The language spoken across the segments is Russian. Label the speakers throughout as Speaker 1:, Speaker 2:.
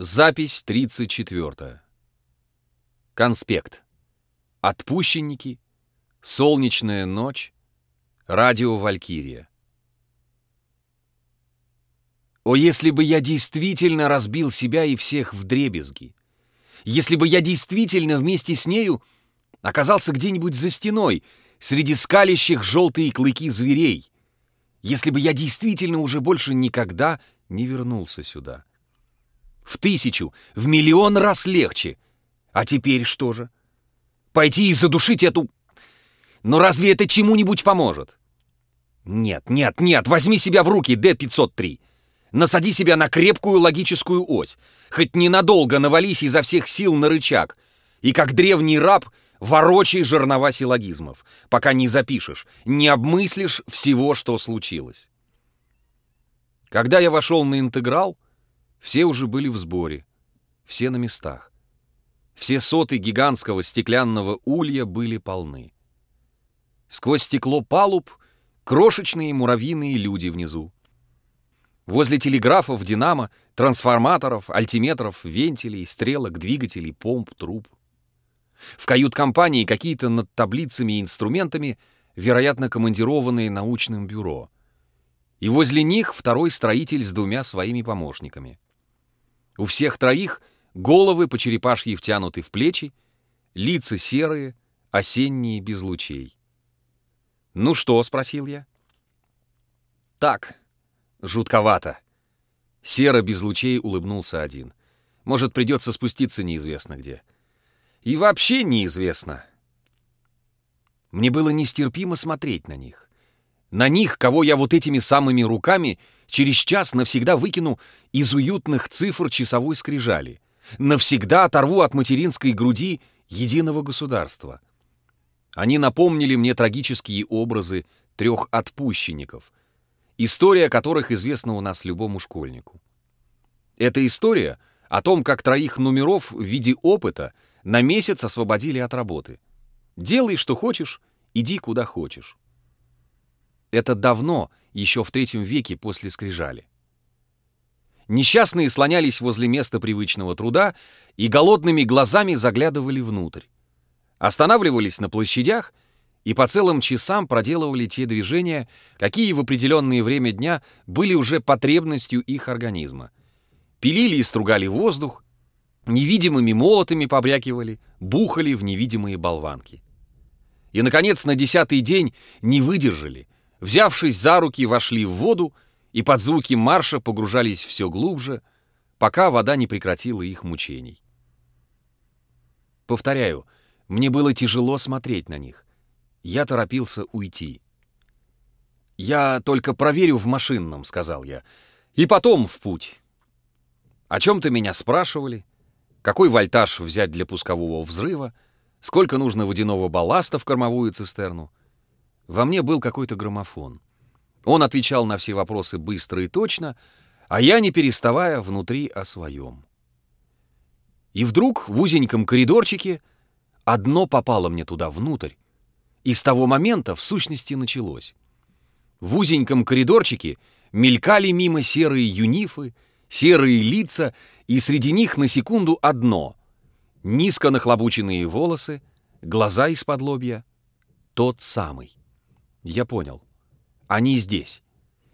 Speaker 1: Запись 34. Конспект. Отпущенники. Солнечная ночь. Радио Валькирия. О, если бы я действительно разбил себя и всех в дребезги! Если бы я действительно вместе с нею оказался где-нибудь за стеной, среди скалящих желтые клыки зверей! Если бы я действительно уже больше никогда не вернулся сюда! В тысячу, в миллион раз легче. А теперь что же? Пойти и задушить эту... Но разве это чему-нибудь поможет? Нет, нет, нет, возьми себя в руки, Д-503. Насади себя на крепкую логическую ось. Хоть ненадолго навались изо всех сил на рычаг. И как древний раб ворочай жернова силлогизмов, пока не запишешь, не обмыслишь всего, что случилось. Когда я вошел на интеграл, все уже были в сборе, все на местах. Все соты гигантского стеклянного улья были полны. Сквозь стекло палуб крошечные муравьиные люди внизу. Возле телеграфов, динамо, трансформаторов, альтиметров, вентилей, стрелок, двигателей, помп, труб. В кают-компании какие-то над таблицами и инструментами, вероятно, командированные научным бюро. И возле них второй строитель с двумя своими помощниками. У всех троих головы по черепашьи втянуты в плечи, лица серые, осенние, без лучей. «Ну что?» — спросил я. «Так, жутковато». Серо без лучей улыбнулся один. «Может, придется спуститься неизвестно где». «И вообще неизвестно». Мне было нестерпимо смотреть на них. На них, кого я вот этими самыми руками через час навсегда выкину из уютных цифр часовой скрижали. Навсегда оторву от материнской груди единого государства. Они напомнили мне трагические образы трех отпущенников, история которых известна у нас любому школьнику. Эта история о том, как троих номеров в виде опыта на месяц освободили от работы. Делай, что хочешь, иди куда хочешь. Это давно, еще в третьем веке после скрижали. Несчастные слонялись возле места привычного труда и голодными глазами заглядывали внутрь. Останавливались на площадях и по целым часам проделывали те движения, какие в определенное время дня были уже потребностью их организма. Пилили и стругали воздух, невидимыми молотами побрякивали, бухали в невидимые болванки. И, наконец, на десятый день не выдержали — взявшись за руки, вошли в воду и под звуки марша погружались все глубже, пока вода не прекратила их мучений. Повторяю, мне было тяжело смотреть на них. Я торопился уйти. «Я только проверю в машинном», — сказал я, — «и потом в путь». О чем-то меня спрашивали, какой вольтаж взять для пускового взрыва, сколько нужно водяного балласта в кормовую цистерну. Во мне был какой-то граммофон. Он отвечал на все вопросы быстро и точно, а я, не переставая, внутри о своем. И вдруг в узеньком коридорчике одно попало мне туда внутрь, и с того момента в сущности началось. В узеньком коридорчике мелькали мимо серые юнифы, серые лица, и среди них на секунду одно — низко нахлобученные волосы, глаза из-под лобья, тот самый. Я понял. Они здесь.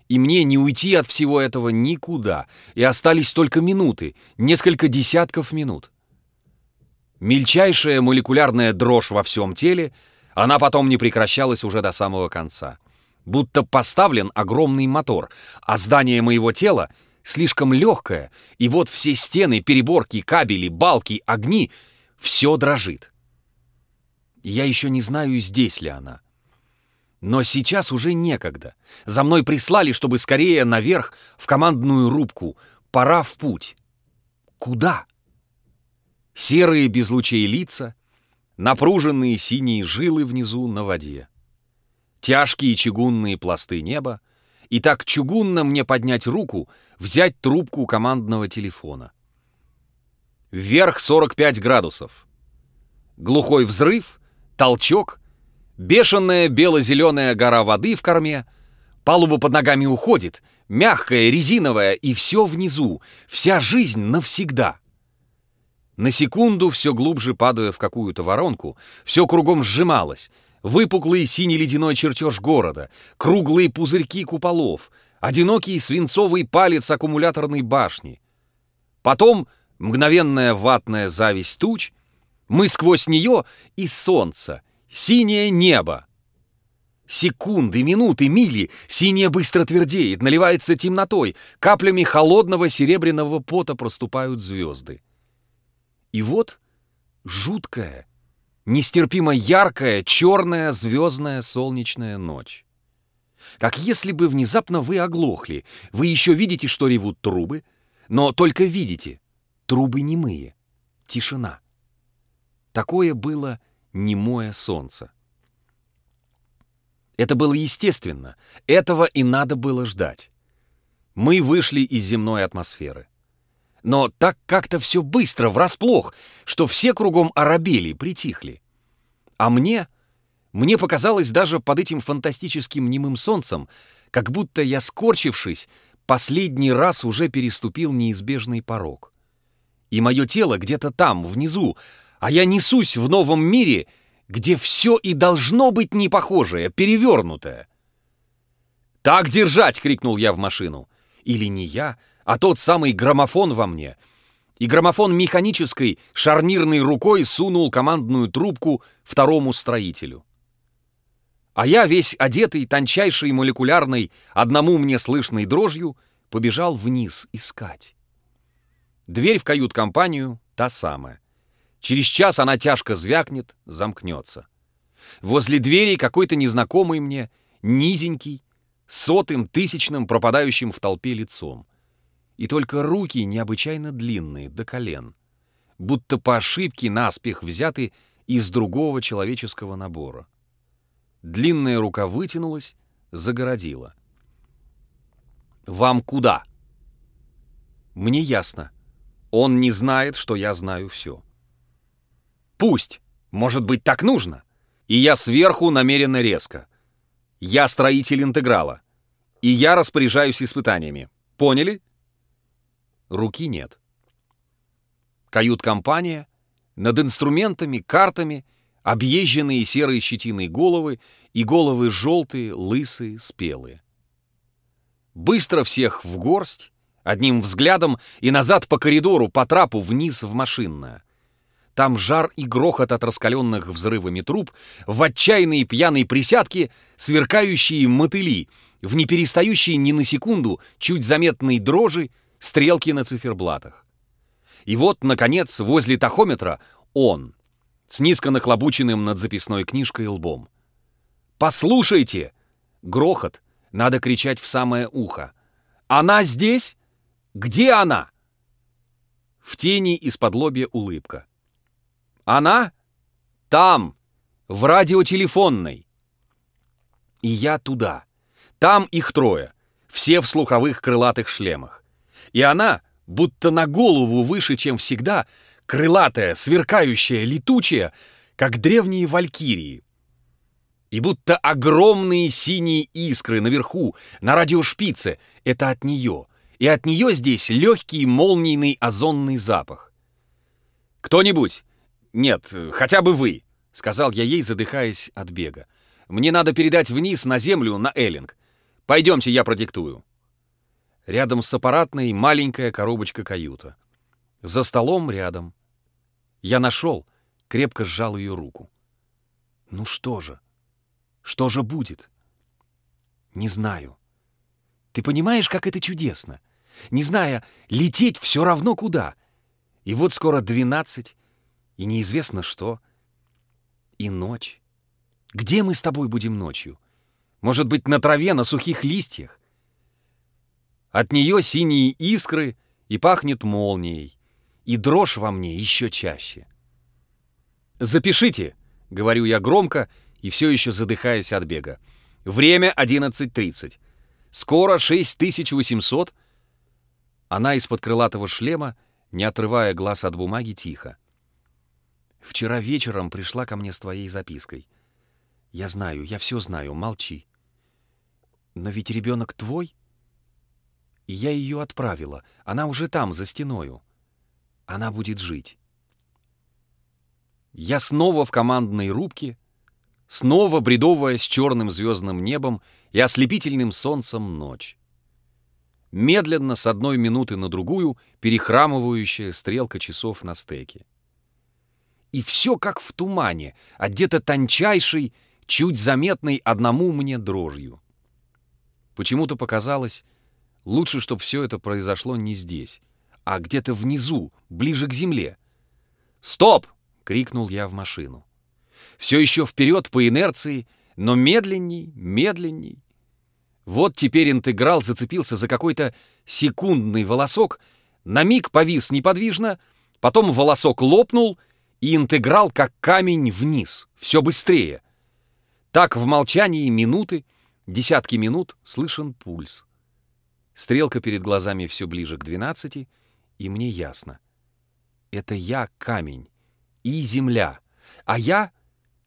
Speaker 1: И мне не уйти от всего этого никуда. И остались только минуты, несколько десятков минут. Мельчайшая молекулярная дрожь во всем теле, она потом не прекращалась уже до самого конца. Будто поставлен огромный мотор, а здание моего тела слишком легкое, и вот все стены, переборки, кабели, балки, огни — все дрожит. Я еще не знаю, здесь ли она. Но сейчас уже некогда. За мной прислали, чтобы скорее наверх, в командную рубку. Пора в путь. Куда? Серые без лучей лица, напруженные синие жилы внизу на воде. Тяжкие чугунные пласты неба, и так чугунно мне поднять руку, взять трубку командного телефона. Вверх 45 градусов. Глухой взрыв, толчок — бешеная бело-зеленая гора воды в корме, Палуба под ногами уходит, мягкая, резиновая, и все внизу, вся жизнь навсегда. На секунду, все глубже падая в какую-то воронку, все кругом сжималось. Выпуклый синий ледяной чертеж города, круглые пузырьки куполов, одинокий свинцовый палец аккумуляторной башни. Потом мгновенная ватная зависть туч, мы сквозь нее и солнце, синее небо. Секунды, минуты, мили, синее быстро твердеет, наливается темнотой, каплями холодного серебряного пота проступают звезды. И вот жуткая, нестерпимо яркая, черная звездная солнечная ночь. Как если бы внезапно вы оглохли, вы еще видите, что ревут трубы, но только видите, трубы немые, тишина. Такое было немое солнце. Это было естественно, этого и надо было ждать. Мы вышли из земной атмосферы. Но так как-то все быстро, врасплох, что все кругом оробели, притихли. А мне, мне показалось даже под этим фантастическим немым солнцем, как будто я, скорчившись, последний раз уже переступил неизбежный порог. И мое тело где-то там, внизу, а я несусь в новом мире — где все и должно быть непохожее, перевернутое. «Так держать!» — крикнул я в машину. Или не я, а тот самый граммофон во мне. И граммофон механической, шарнирной рукой сунул командную трубку второму строителю. А я, весь одетый тончайшей молекулярной, одному мне слышной дрожью, побежал вниз искать. Дверь в кают-компанию та самая. Через час она тяжко звякнет, замкнется. Возле двери какой-то незнакомый мне, низенький, сотым, тысячным, пропадающим в толпе лицом. И только руки необычайно длинные, до колен. Будто по ошибке наспех взяты из другого человеческого набора. Длинная рука вытянулась, загородила. «Вам куда?» «Мне ясно. Он не знает, что я знаю все». Пусть. Может быть, так нужно. И я сверху намеренно резко. Я строитель интеграла. И я распоряжаюсь испытаниями. Поняли? Руки нет. Кают-компания. Над инструментами, картами, объезженные серые щетиной головы и головы желтые, лысые, спелые. Быстро всех в горсть, одним взглядом и назад по коридору, по трапу вниз в машинное — там жар и грохот от раскаленных взрывами труб, в отчаянные пьяные присядки сверкающие мотыли, в неперестающие ни на секунду чуть заметные дрожи, стрелки на циферблатах. И вот, наконец, возле тахометра он, с низко нахлобученным над записной книжкой лбом. «Послушайте!» Грохот, надо кричать в самое ухо. «Она здесь? Где она?» В тени из-под лобья улыбка. Она там, в радиотелефонной. И я туда. Там их трое, все в слуховых крылатых шлемах. И она, будто на голову выше, чем всегда, крылатая, сверкающая, летучая, как древние валькирии. И будто огромные синие искры наверху, на радиошпице, это от нее. И от нее здесь легкий молнийный озонный запах. «Кто-нибудь, «Нет, хотя бы вы», — сказал я ей, задыхаясь от бега. «Мне надо передать вниз на землю на Эллинг. Пойдемте, я продиктую». Рядом с аппаратной маленькая коробочка-каюта. За столом рядом. Я нашел, крепко сжал ее руку. Ну что же? Что же будет? Не знаю. Ты понимаешь, как это чудесно? Не зная, лететь все равно куда. И вот скоро двенадцать, и неизвестно что. И ночь. Где мы с тобой будем ночью? Может быть, на траве, на сухих листьях? От нее синие искры и пахнет молнией, и дрожь во мне еще чаще. «Запишите», — говорю я громко и все еще задыхаясь от бега. «Время 11.30. Скоро 6800». Она из-под крылатого шлема, не отрывая глаз от бумаги, тихо. Вчера вечером пришла ко мне с твоей запиской. Я знаю, я все знаю, молчи. Но ведь ребенок твой? И я ее отправила. Она уже там, за стеною. Она будет жить. Я снова в командной рубке, снова бредовая с черным звездным небом и ослепительным солнцем ночь. Медленно, с одной минуты на другую, перехрамывающая стрелка часов на стеке. И все как в тумане, одето тончайшей, чуть заметной одному мне дрожью. Почему-то показалось, лучше, чтобы все это произошло не здесь, а где-то внизу, ближе к земле. «Стоп!» — крикнул я в машину. Все еще вперед по инерции, но медленней, медленней. Вот теперь интеграл зацепился за какой-то секундный волосок, на миг повис неподвижно, потом волосок лопнул, и интеграл как камень вниз, все быстрее. Так в молчании минуты, десятки минут слышен пульс. Стрелка перед глазами все ближе к двенадцати, и мне ясно. Это я камень и земля, а я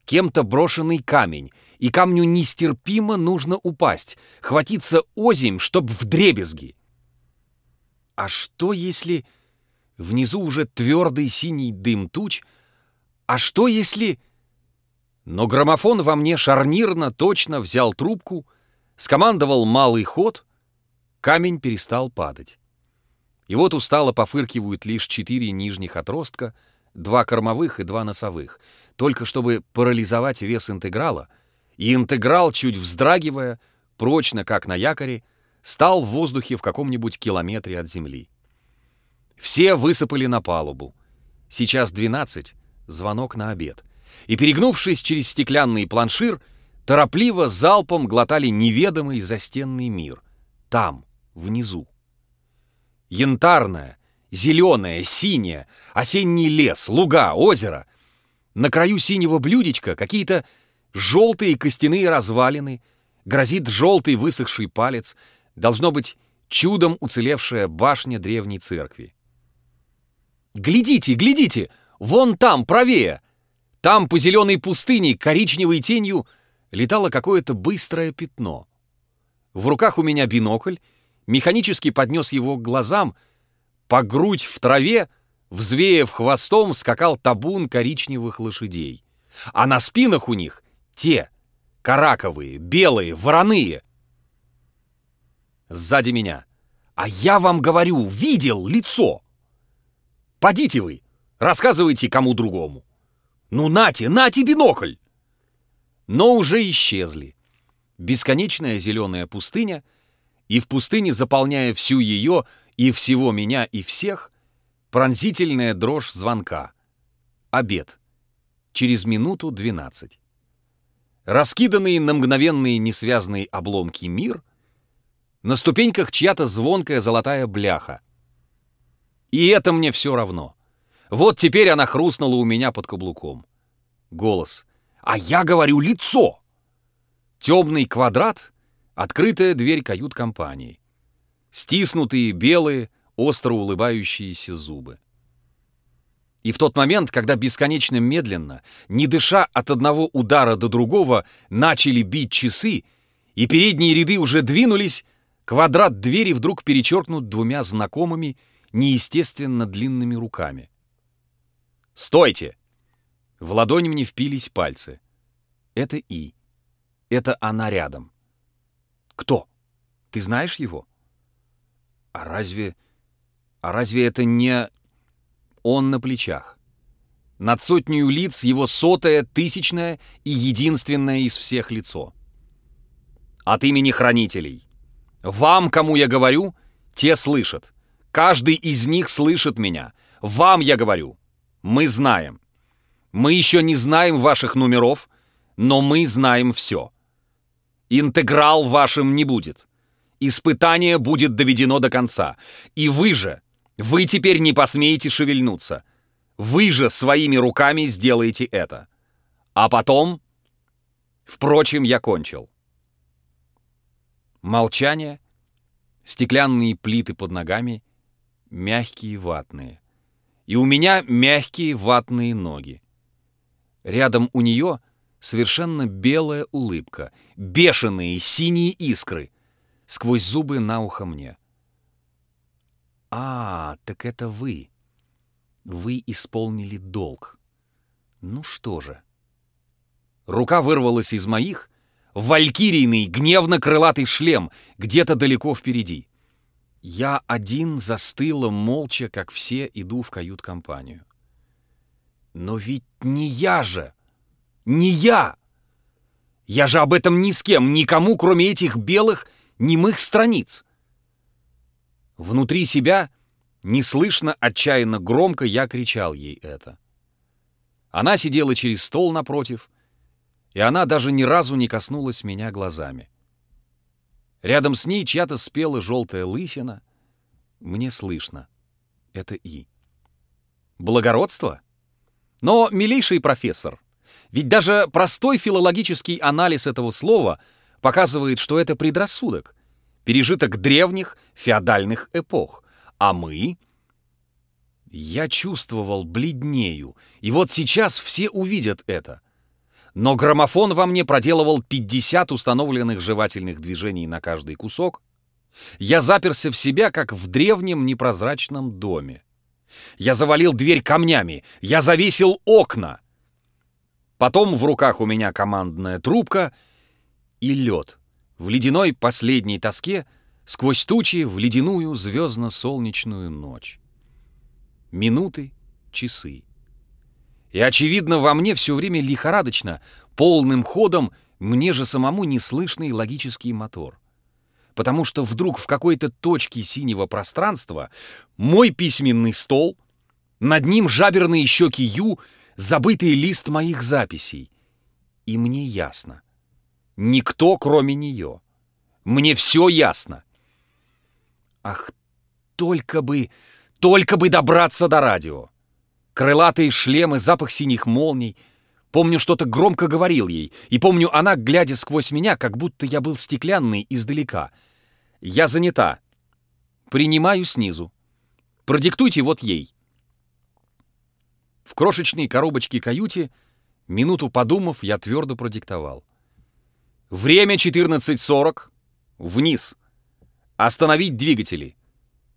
Speaker 1: кем-то брошенный камень, и камню нестерпимо нужно упасть, хватиться озимь, чтоб в дребезги. А что если внизу уже твердый синий дым туч, а что если... Но граммофон во мне шарнирно точно взял трубку, скомандовал малый ход, камень перестал падать. И вот устало пофыркивают лишь четыре нижних отростка, два кормовых и два носовых, только чтобы парализовать вес интеграла, и интеграл, чуть вздрагивая, прочно, как на якоре, стал в воздухе в каком-нибудь километре от земли. Все высыпали на палубу. Сейчас 12, звонок на обед. И, перегнувшись через стеклянный планшир, торопливо залпом глотали неведомый застенный мир. Там, внизу. Янтарная, зеленая, синяя, осенний лес, луга, озеро. На краю синего блюдечка какие-то желтые костяные развалины, грозит желтый высохший палец, должно быть чудом уцелевшая башня древней церкви. «Глядите, глядите! Вон там, правее!» Там по зеленой пустыне коричневой тенью летало какое-то быстрое пятно. В руках у меня бинокль, механически поднес его к глазам, по грудь в траве, взвеяв хвостом, скакал табун коричневых лошадей. А на спинах у них те, караковые, белые, вороные. Сзади меня. А я вам говорю, видел лицо. Подите вы, рассказывайте кому другому. Ну, нате, нате бинокль! Но уже исчезли. Бесконечная зеленая пустыня, и в пустыне, заполняя всю ее и всего меня и всех, пронзительная дрожь звонка. Обед. Через минуту двенадцать. Раскиданный на мгновенные несвязные обломки мир, на ступеньках чья-то звонкая золотая бляха. И это мне все равно. Вот теперь она хрустнула у меня под каблуком. Голос. «А я говорю лицо!» Темный квадрат, открытая дверь кают-компании. Стиснутые, белые, остро улыбающиеся зубы. И в тот момент, когда бесконечно медленно, не дыша от одного удара до другого, начали бить часы, и передние ряды уже двинулись, квадрат двери вдруг перечеркнут двумя знакомыми, неестественно длинными руками. «Стойте!» В ладонь мне впились пальцы. Это И. Это она рядом. «Кто? Ты знаешь его?» «А разве... А разве это не...» Он на плечах. Над сотню лиц его сотое, тысячное и единственное из всех лицо. От имени хранителей. Вам, кому я говорю, те слышат. Каждый из них слышит меня. Вам я говорю. Мы знаем. Мы еще не знаем ваших номеров, но мы знаем все. Интеграл вашим не будет. Испытание будет доведено до конца. И вы же, вы теперь не посмеете шевельнуться. Вы же своими руками сделаете это. А потом... Впрочем, я кончил. Молчание, стеклянные плиты под ногами, мягкие ватные и у меня мягкие ватные ноги. Рядом у нее совершенно белая улыбка, бешеные синие искры, сквозь зубы на ухо мне. «А, так это вы. Вы исполнили долг. Ну что же». Рука вырвалась из моих, валькирийный, гневно-крылатый шлем где-то далеко впереди. Я один застыла молча, как все, иду в кают-компанию. Но ведь не я же! Не я! Я же об этом ни с кем, никому, кроме этих белых, немых страниц. Внутри себя, неслышно, отчаянно громко я кричал ей это. Она сидела через стол напротив, и она даже ни разу не коснулась меня глазами. Рядом с ней чья-то спела желтая лысина. Мне слышно. Это И. Благородство? Но, милейший профессор, ведь даже простой филологический анализ этого слова показывает, что это предрассудок, пережиток древних феодальных эпох. А мы... Я чувствовал бледнею, и вот сейчас все увидят это. Но граммофон во мне проделывал 50 установленных жевательных движений на каждый кусок. Я заперся в себя, как в древнем непрозрачном доме. Я завалил дверь камнями, я завесил окна. Потом в руках у меня командная трубка и лед. В ледяной последней тоске сквозь тучи в ледяную звездно-солнечную ночь. Минуты, часы. И, очевидно, во мне все время лихорадочно, полным ходом, мне же самому неслышный логический мотор. Потому что вдруг в какой-то точке синего пространства мой письменный стол, над ним жаберные щеки Ю, забытый лист моих записей. И мне ясно. Никто, кроме нее. Мне все ясно. Ах, только бы, только бы добраться до радио. Крылатые шлемы, запах синих молний. Помню, что-то громко говорил ей, и помню, она, глядя сквозь меня, как будто я был стеклянный издалека. Я занята. Принимаю снизу. Продиктуйте вот ей. В крошечной коробочке каюте, минуту подумав, я твердо продиктовал. Время 14.40. Вниз. Остановить двигатели.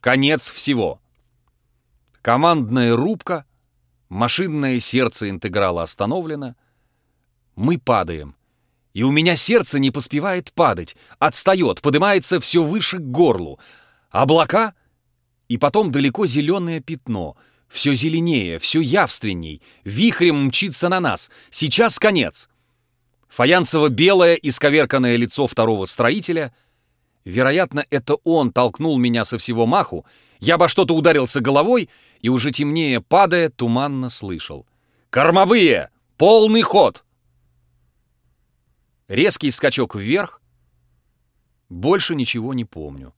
Speaker 1: Конец всего. Командная рубка — Машинное сердце интеграла остановлено. Мы падаем. И у меня сердце не поспевает падать, отстает, поднимается все выше к горлу. Облака, и потом далеко зеленое пятно, все зеленее, все явственней, вихрем мчится на нас. Сейчас конец. Фаянсово-белое исковерканное лицо второго строителя. Вероятно, это он толкнул меня со всего маху, я обо что-то ударился головой и уже темнее падая, туманно слышал. «Кормовые! Полный ход!» Резкий скачок вверх. Больше ничего не помню.